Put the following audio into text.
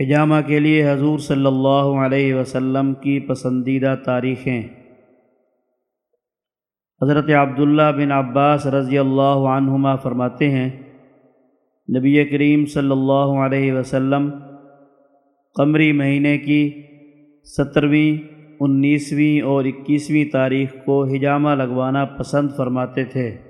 حجامہ کے لیے حضور صلی اللہ علیہ وسلم کی پسندیدہ تاریخیں۔ حضرت عبداللہ بن عباس رضی اللہ عنہما فرماتے ہیں، نبی کریم صلی اللہ علیہ وسلم قمری مہینے کی سترویں، انیسویں اور اکیسویں تاریخ کو حجامہ لگوانا پسند فرماتے تھے۔